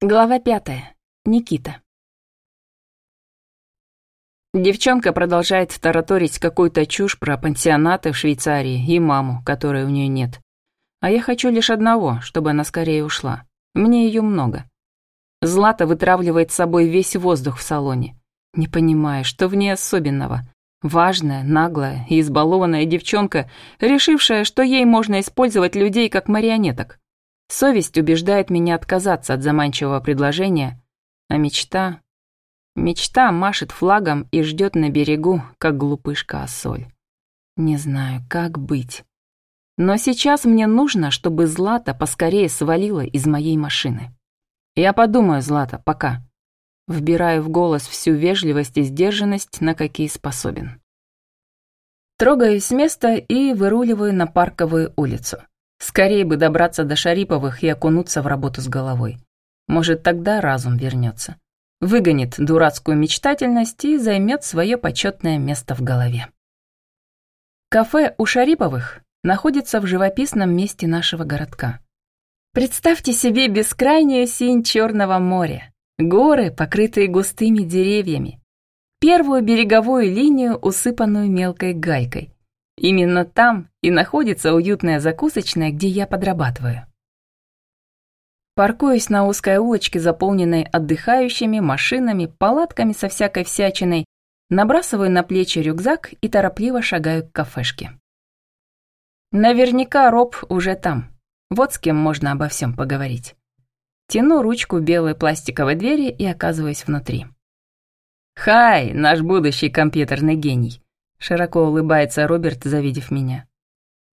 Глава пятая. Никита. Девчонка продолжает тараторить какую-то чушь про пансионаты в Швейцарии и маму, которой у нее нет. А я хочу лишь одного, чтобы она скорее ушла. Мне ее много. Злата вытравливает с собой весь воздух в салоне. Не понимая, что в ней особенного. Важная, наглая и избалованная девчонка, решившая, что ей можно использовать людей как марионеток. Совесть убеждает меня отказаться от заманчивого предложения, а мечта... Мечта машет флагом и ждет на берегу, как глупышка Ассоль. Не знаю, как быть. Но сейчас мне нужно, чтобы Злата поскорее свалила из моей машины. Я подумаю, Злата, пока. Вбираю в голос всю вежливость и сдержанность, на какие способен. Трогаюсь с места и выруливаю на парковую улицу. Скорее бы добраться до Шариповых и окунуться в работу с головой. Может, тогда разум вернется. Выгонит дурацкую мечтательность и займет свое почетное место в голове. Кафе у Шариповых находится в живописном месте нашего городка. Представьте себе бескрайнюю синь Черного моря, горы, покрытые густыми деревьями, первую береговую линию, усыпанную мелкой гайкой, Именно там и находится уютная закусочная, где я подрабатываю. Паркуюсь на узкой улочке, заполненной отдыхающими, машинами, палатками со всякой всячиной, набрасываю на плечи рюкзак и торопливо шагаю к кафешке. Наверняка Роб уже там. Вот с кем можно обо всем поговорить. Тяну ручку белой пластиковой двери и оказываюсь внутри. «Хай, наш будущий компьютерный гений!» Широко улыбается Роберт, завидев меня.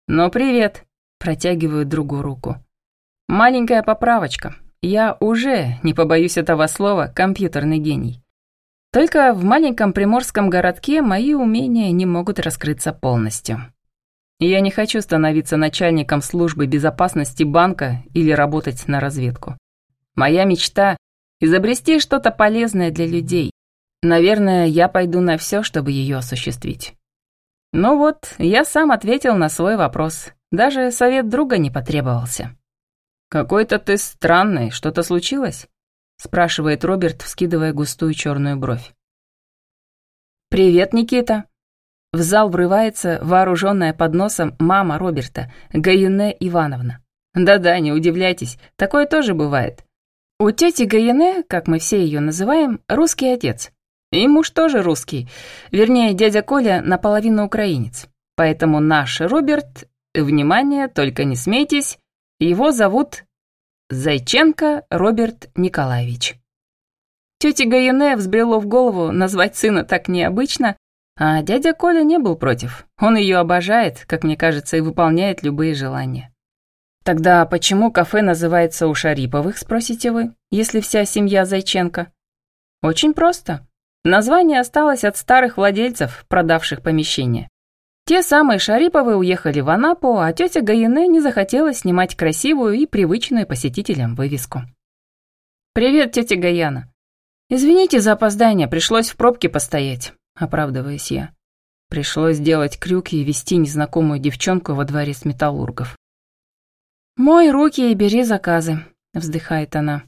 «Ну, привет!» Протягиваю другу руку. «Маленькая поправочка. Я уже, не побоюсь этого слова, компьютерный гений. Только в маленьком приморском городке мои умения не могут раскрыться полностью. Я не хочу становиться начальником службы безопасности банка или работать на разведку. Моя мечта – изобрести что-то полезное для людей, Наверное, я пойду на все, чтобы ее осуществить. Ну вот, я сам ответил на свой вопрос. Даже совет друга не потребовался. «Какой-то ты странный, что-то случилось?» спрашивает Роберт, вскидывая густую черную бровь. «Привет, Никита!» В зал врывается вооруженная подносом мама Роберта, Гаюне Ивановна. Да-да, не удивляйтесь, такое тоже бывает. У тети Гаюне, как мы все ее называем, русский отец. И муж тоже русский. Вернее, дядя Коля наполовину украинец. Поэтому наш Роберт, внимание, только не смейтесь, его зовут Зайченко Роберт Николаевич. Тете Гаяне взбрело в голову назвать сына так необычно, а дядя Коля не был против. Он ее обожает, как мне кажется, и выполняет любые желания. Тогда почему кафе называется у Шариповых, спросите вы, если вся семья Зайченко? Очень просто. Название осталось от старых владельцев, продавших помещение. Те самые Шариповы уехали в Анапу, а тетя Гаине не захотела снимать красивую и привычную посетителям вывеску. «Привет, тетя Гаяна. Извините за опоздание, пришлось в пробке постоять», — оправдываюсь я. Пришлось сделать крюк и вести незнакомую девчонку во дворе с металлургов. «Мой руки и бери заказы», — вздыхает она.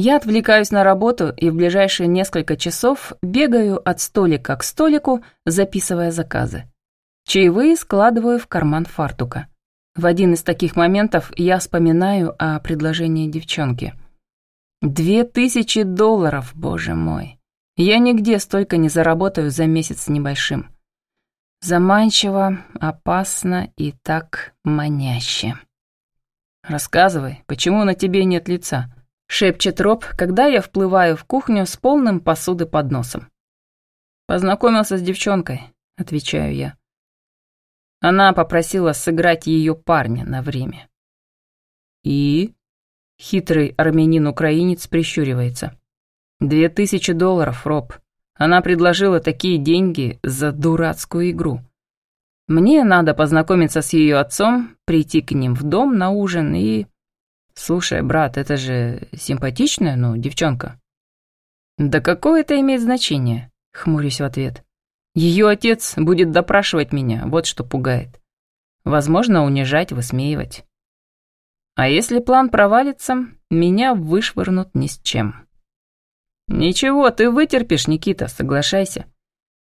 Я отвлекаюсь на работу и в ближайшие несколько часов бегаю от столика к столику, записывая заказы. Чаевые складываю в карман фартука. В один из таких моментов я вспоминаю о предложении девчонки. Две тысячи долларов, боже мой. Я нигде столько не заработаю за месяц небольшим. Заманчиво, опасно и так маняще. Рассказывай, почему на тебе нет лица? Шепчет Роб, когда я вплываю в кухню с полным посуды подносом. «Познакомился с девчонкой», — отвечаю я. Она попросила сыграть ее парня на время. «И?» — хитрый армянин-украинец прищуривается. «Две тысячи долларов, Роб. Она предложила такие деньги за дурацкую игру. Мне надо познакомиться с ее отцом, прийти к ним в дом на ужин и...» «Слушай, брат, это же симпатичная, ну, девчонка». «Да какое это имеет значение?» — хмурюсь в ответ. «Ее отец будет допрашивать меня, вот что пугает. Возможно, унижать, высмеивать». А если план провалится, меня вышвырнут ни с чем. Ничего, ты вытерпишь, Никита, соглашайся.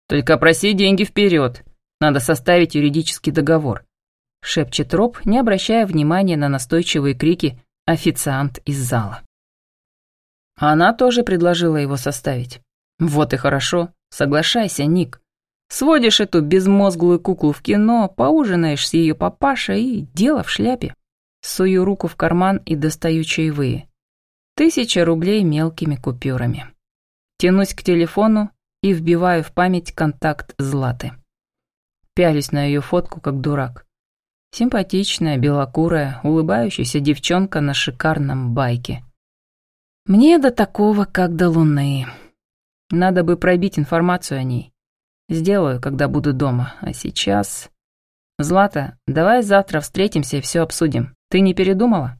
Только проси деньги вперед. Надо составить юридический договор. Шепчет Роб, не обращая внимания на настойчивые крики «официант из зала». Она тоже предложила его составить. Вот и хорошо, соглашайся, Ник. Сводишь эту безмозглую куклу в кино, поужинаешь с ее папашей и дело в шляпе. Сую руку в карман и достаю чаевые. Тысяча рублей мелкими купюрами. Тянусь к телефону и вбиваю в память контакт Златы. Пялюсь на ее фотку, как дурак. Симпатичная, белокурая, улыбающаяся девчонка на шикарном байке. Мне до такого, как до луны. Надо бы пробить информацию о ней. Сделаю, когда буду дома. А сейчас... Злата, давай завтра встретимся и все обсудим. Ты не передумала?